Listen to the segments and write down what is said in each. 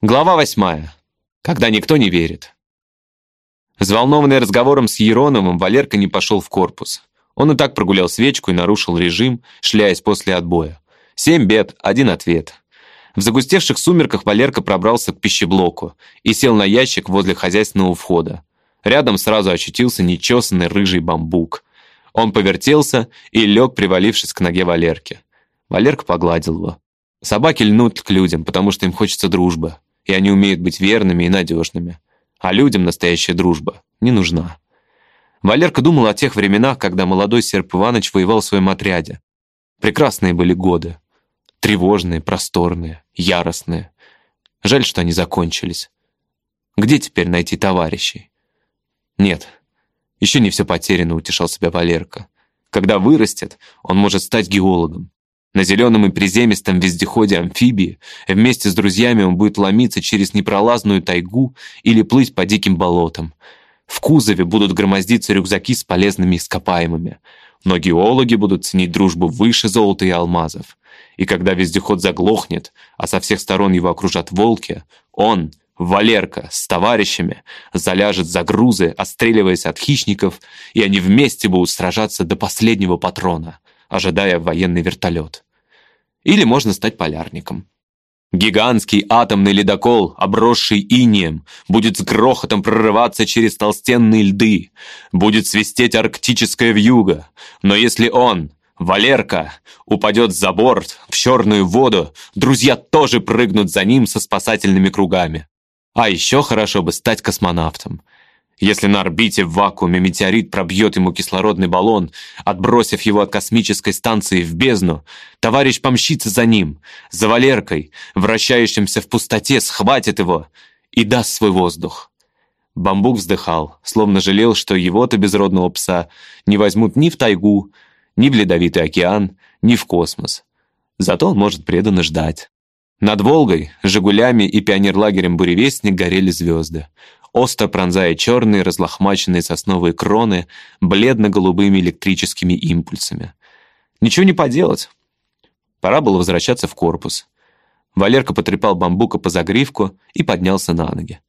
Глава восьмая. Когда никто не верит. Взволнованный разговором с Ероновым, Валерка не пошел в корпус. Он и так прогулял свечку и нарушил режим, шляясь после отбоя. Семь бед, один ответ. В загустевших сумерках Валерка пробрался к пищеблоку и сел на ящик возле хозяйственного входа. Рядом сразу очутился нечесанный рыжий бамбук. Он повертелся и лег, привалившись к ноге Валерки. Валерка погладил его. Собаки льнут к людям, потому что им хочется дружбы и они умеют быть верными и надежными. А людям настоящая дружба не нужна. Валерка думал о тех временах, когда молодой Серп Иванович воевал в своем отряде. Прекрасные были годы. Тревожные, просторные, яростные. Жаль, что они закончились. Где теперь найти товарищей? Нет, еще не все потеряно, утешал себя Валерка. Когда вырастет, он может стать геологом. На зеленом и приземистом вездеходе амфибии вместе с друзьями он будет ломиться через непролазную тайгу или плыть по диким болотам. В кузове будут громоздиться рюкзаки с полезными ископаемыми. Но геологи будут ценить дружбу выше золота и алмазов. И когда вездеход заглохнет, а со всех сторон его окружат волки, он, Валерка, с товарищами, заляжет за грузы, отстреливаясь от хищников, и они вместе будут сражаться до последнего патрона ожидая военный вертолет. Или можно стать полярником. Гигантский атомный ледокол, обросший инием, будет с грохотом прорываться через толстенные льды, будет свистеть арктическая вьюга. Но если он, Валерка, упадет за борт в черную воду, друзья тоже прыгнут за ним со спасательными кругами. А еще хорошо бы стать космонавтом. Если на орбите в вакууме метеорит пробьет ему кислородный баллон, отбросив его от космической станции в бездну, товарищ помщится за ним, за Валеркой, вращающимся в пустоте, схватит его и даст свой воздух. Бамбук вздыхал, словно жалел, что его-то безродного пса не возьмут ни в тайгу, ни в ледовитый океан, ни в космос. Зато он может преданно ждать. Над Волгой, Жигулями и пионерлагерем «Буревестник» горели звезды остро пронзая черные разлохмаченные сосновые кроны бледно-голубыми электрическими импульсами. Ничего не поделать. Пора было возвращаться в корпус. Валерка потрепал бамбука по загривку и поднялся на ноги.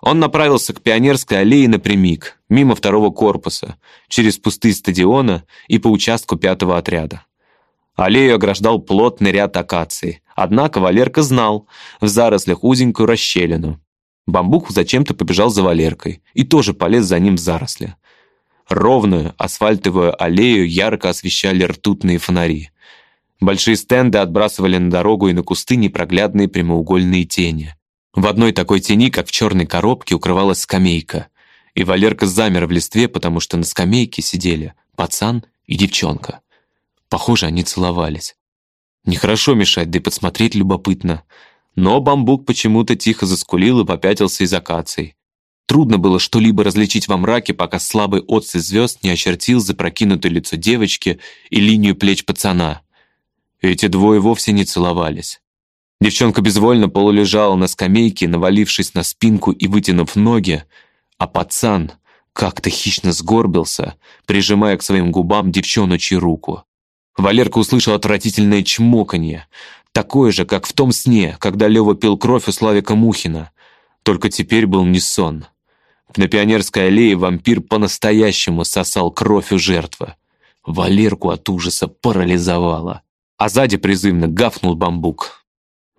Он направился к Пионерской аллее напрямик, мимо второго корпуса, через пустые стадиона и по участку пятого отряда. Аллею ограждал плотный ряд акаций, однако Валерка знал в зарослях узенькую расщелину, Бамбук зачем-то побежал за Валеркой и тоже полез за ним в заросли. Ровную асфальтовую аллею ярко освещали ртутные фонари. Большие стенды отбрасывали на дорогу и на кусты непроглядные прямоугольные тени. В одной такой тени, как в черной коробке, укрывалась скамейка. И Валерка замер в листве, потому что на скамейке сидели пацан и девчонка. Похоже, они целовались. Нехорошо мешать, да и подсмотреть любопытно. Но бамбук почему-то тихо заскулил и попятился из акаций. Трудно было что-либо различить во мраке, пока слабый отсвет звезд не очертил запрокинутое лицо девочки и линию плеч пацана. Эти двое вовсе не целовались. Девчонка безвольно полулежала на скамейке, навалившись на спинку и вытянув ноги, а пацан как-то хищно сгорбился, прижимая к своим губам девчоночью руку. Валерка услышал отвратительное чмоканье, Такое же, как в том сне, когда Лёва пил кровь у Славика Мухина. Только теперь был не сон. На Пионерской аллее вампир по-настоящему сосал кровь у жертвы. Валерку от ужаса парализовало. А сзади призывно гафнул бамбук.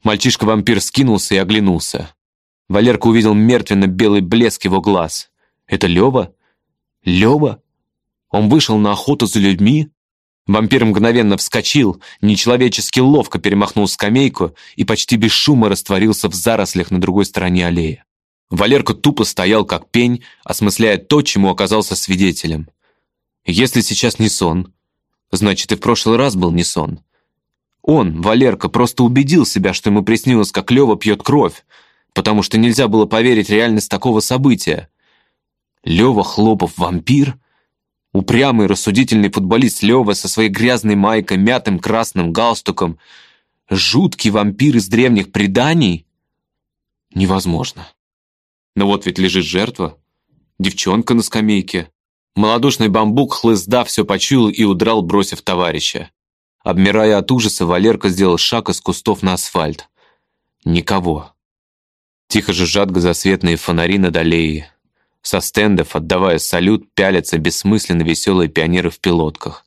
Мальчишка-вампир скинулся и оглянулся. Валерка увидел мертвенно-белый блеск его глаз. «Это Лёва? Лёва? Он вышел на охоту за людьми? Вампир мгновенно вскочил, нечеловечески ловко перемахнул скамейку и почти без шума растворился в зарослях на другой стороне аллеи. Валерка тупо стоял как пень, осмысляя то, чему оказался свидетелем. Если сейчас не сон, значит и в прошлый раз был не сон. Он, Валерка, просто убедил себя, что ему приснилось, как Лёва пьет кровь, потому что нельзя было поверить реальность такого события. Лёва Хлопов вампир — Упрямый, рассудительный футболист Лёва со своей грязной майкой, мятым красным галстуком. Жуткий вампир из древних преданий? Невозможно. Но вот ведь лежит жертва. Девчонка на скамейке. Молодушный бамбук хлызда все почуял и удрал, бросив товарища. Обмирая от ужаса, Валерка сделал шаг из кустов на асфальт. Никого. Тихо жужжат газосветные фонари над аллеей. Со стендов, отдавая салют, пялятся бессмысленно веселые пионеры в пилотках.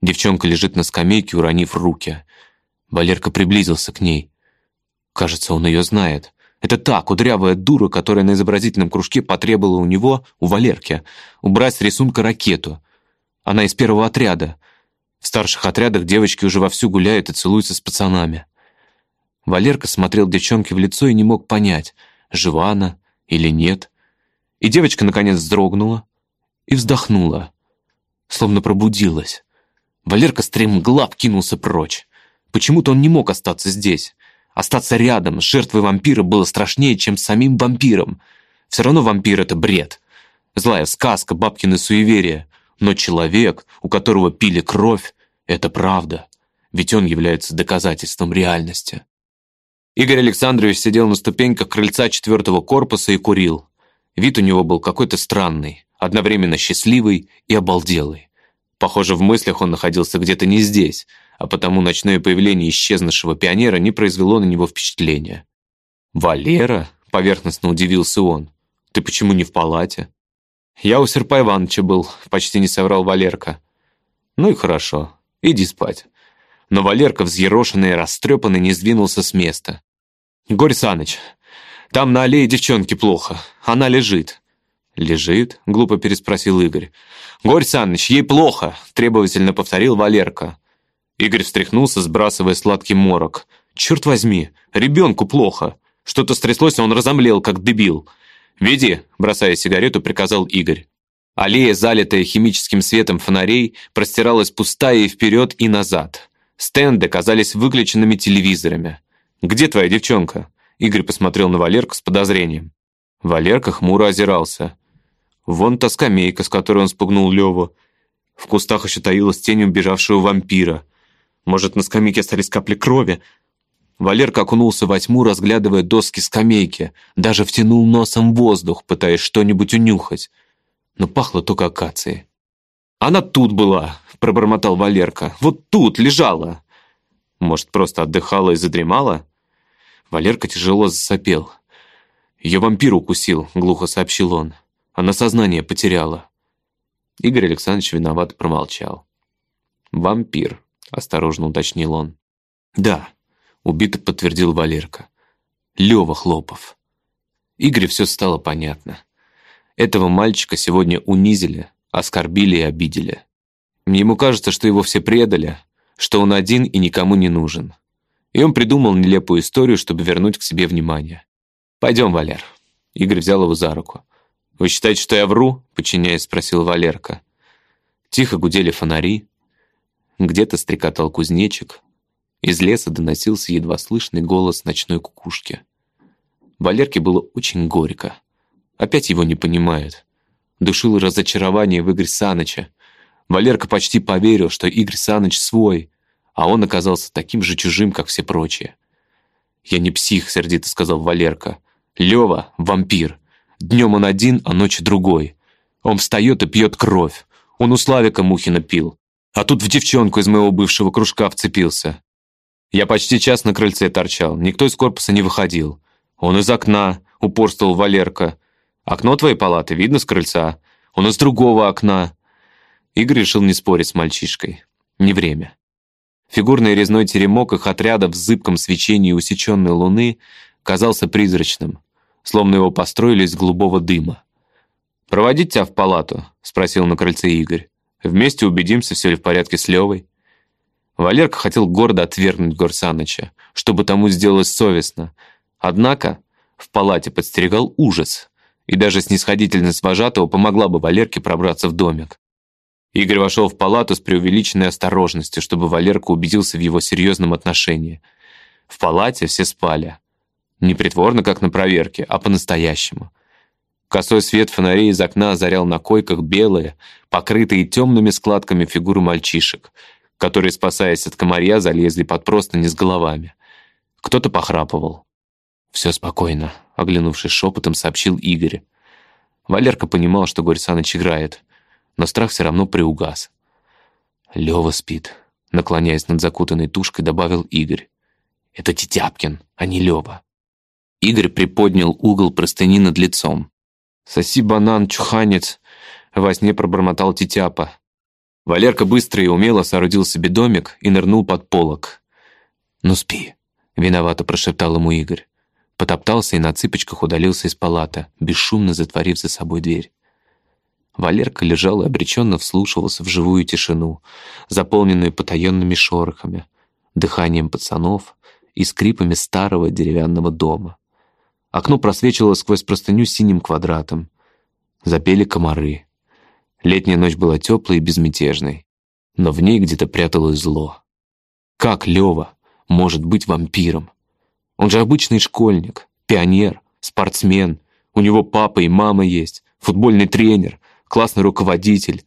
Девчонка лежит на скамейке, уронив руки. Валерка приблизился к ней. Кажется, он ее знает. Это та кудрявая дура, которая на изобразительном кружке потребовала у него, у Валерки, убрать с рисунка ракету. Она из первого отряда. В старших отрядах девочки уже вовсю гуляют и целуются с пацанами. Валерка смотрел девчонке в лицо и не мог понять, жива она или нет. И девочка, наконец, вздрогнула и вздохнула, словно пробудилась. Валерка стремглав кинулся прочь. Почему-то он не мог остаться здесь. Остаться рядом с жертвой вампира было страшнее, чем самим вампиром. Все равно вампир — это бред. Злая сказка, бабкины суеверия. Но человек, у которого пили кровь, — это правда. Ведь он является доказательством реальности. Игорь Александрович сидел на ступеньках крыльца четвертого корпуса и курил. Вид у него был какой-то странный, одновременно счастливый и обалделый. Похоже, в мыслях он находился где-то не здесь, а потому ночное появление исчезнувшего пионера не произвело на него впечатления. «Валера?» — поверхностно удивился он. «Ты почему не в палате?» «Я у Серпа Ивановича был», — почти не соврал Валерка. «Ну и хорошо, иди спать». Но Валерка, взъерошенный и растрепанный, не сдвинулся с места. «Горь Саныч, там на аллее девчонке плохо. Она лежит». «Лежит?» — глупо переспросил Игорь. «Горь Саныч, ей плохо!» — требовательно повторил Валерка. Игорь встряхнулся, сбрасывая сладкий морок. «Черт возьми, ребенку плохо!» Что-то стряслось, а он разомлел, как дебил. «Веди!» — бросая сигарету, приказал Игорь. Аллея, залитая химическим светом фонарей, простиралась пустая и вперед, и назад. Стенды казались выключенными телевизорами. «Где твоя девчонка?» Игорь посмотрел на Валерку с подозрением. Валерка хмуро озирался. Вон та скамейка, с которой он спугнул Леву. В кустах еще таилась тень убежавшего вампира. Может, на скамейке остались капли крови? Валерка окунулся во тьму, разглядывая доски скамейки. Даже втянул носом воздух, пытаясь что-нибудь унюхать. Но пахло только акацией. «Она тут была!» — пробормотал Валерка. «Вот тут лежала!» Может, просто отдыхала и задремала? Валерка тяжело засопел. «Ее вампир укусил», — глухо сообщил он. «Она сознание потеряла». Игорь Александрович виноват промолчал. «Вампир», — осторожно уточнил он. «Да», — убито подтвердил Валерка. «Лёва Хлопов». Игорю все стало понятно. Этого мальчика сегодня унизили, оскорбили и обидели. Ему кажется, что его все предали, что он один и никому не нужен. И он придумал нелепую историю, чтобы вернуть к себе внимание. «Пойдем, Валер». Игорь взял его за руку. «Вы считаете, что я вру?» — подчиняясь, спросил Валерка. Тихо гудели фонари. Где-то стрекотал кузнечик. Из леса доносился едва слышный голос ночной кукушки. Валерке было очень горько. Опять его не понимают. Душило разочарование в Игорь Саныча. Валерка почти поверил, что Игорь Саныч свой, а он оказался таким же чужим, как все прочие. «Я не псих», — сердито сказал Валерка. «Лёва — вампир. Днем он один, а ночью другой. Он встает и пьет кровь. Он у Славика Мухина пил. А тут в девчонку из моего бывшего кружка вцепился. Я почти час на крыльце торчал, никто из корпуса не выходил. Он из окна, упорствовал Валерка. Окно твоей палаты видно с крыльца. Он из другого окна. Игорь решил не спорить с мальчишкой. Не время. Фигурный резной теремок их отряда в зыбком свечении усеченной луны казался призрачным, словно его построили из голубого дыма. «Проводить тебя в палату?» — спросил на крыльце Игорь. «Вместе убедимся, все ли в порядке с Левой». Валерка хотел гордо отвергнуть Горсаныча, чтобы тому сделалось совестно. Однако в палате подстерегал ужас, и даже снисходительность вожатого помогла бы Валерке пробраться в домик. Игорь вошел в палату с преувеличенной осторожностью, чтобы Валерка убедился в его серьезном отношении. В палате все спали. Не притворно, как на проверке, а по-настоящему. Косой свет фонарей из окна озарял на койках белые, покрытые темными складками фигуры мальчишек, которые, спасаясь от комарья, залезли под простыни с головами. Кто-то похрапывал. «Все спокойно», — оглянувшись шепотом, сообщил Игорь. Валерка понимал, что Горь Саныч играет — но страх все равно приугас. Лева спит, наклоняясь над закутанной тушкой, добавил Игорь. Это Тетяпкин, а не Лева. Игорь приподнял угол простыни над лицом. «Соси банан, чуханец!» Во сне пробормотал Титяпа. Валерка быстро и умело соорудил себе домик и нырнул под полок. «Ну спи», — виновато прошептал ему Игорь. Потоптался и на цыпочках удалился из палаты, бесшумно затворив за собой дверь. Валерка лежал и обреченно вслушивался в живую тишину, заполненную потаенными шорохами, дыханием пацанов и скрипами старого деревянного дома. Окно просвечивало сквозь простыню синим квадратом. Запели комары. Летняя ночь была теплой и безмятежной, но в ней где-то пряталось зло. Как Лева может быть вампиром? Он же обычный школьник, пионер, спортсмен. У него папа и мама есть, футбольный тренер, классный руководитель.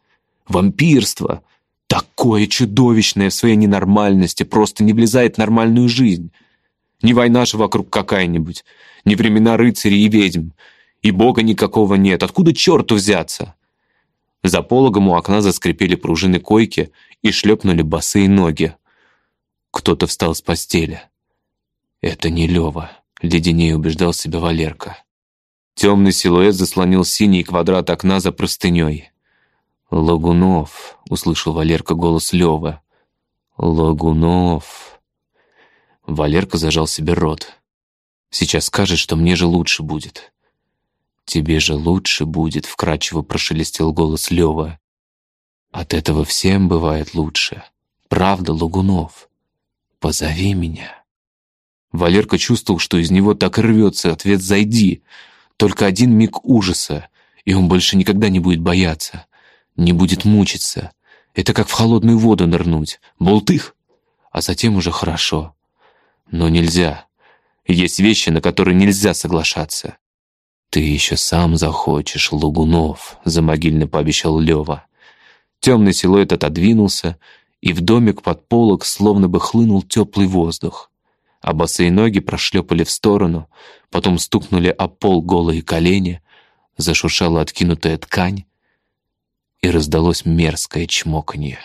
Вампирство! Такое чудовищное в своей ненормальности, просто не влезает в нормальную жизнь. Не война же вокруг какая-нибудь, не времена рыцарей и ведьм. И бога никакого нет, откуда черту взяться? За пологом у окна заскрипели пружины койки и шлепнули босые ноги. Кто-то встал с постели. «Это не Лёва», — леденее убеждал себя Валерка. Темный силуэт заслонил синий квадрат окна за простыней. «Лагунов», — услышал Валерка голос Лёва. «Лагунов». Валерка зажал себе рот. «Сейчас скажет, что мне же лучше будет». «Тебе же лучше будет», — вкрадчиво прошелестел голос Лёва. «От этого всем бывает лучше. Правда, Лагунов? Позови меня». Валерка чувствовал, что из него так рвется ответ «Зайди». Только один миг ужаса, и он больше никогда не будет бояться, не будет мучиться. Это как в холодную воду нырнуть. Болтых, а затем уже хорошо. Но нельзя. Есть вещи, на которые нельзя соглашаться. «Ты еще сам захочешь, Лугунов», — замогильно пообещал Лева. Темный силуэт отодвинулся, и в домик под полок словно бы хлынул теплый воздух а босые ноги прошлепали в сторону, потом стукнули о пол голые колени, зашуршала откинутая ткань, и раздалось мерзкое чмоканье.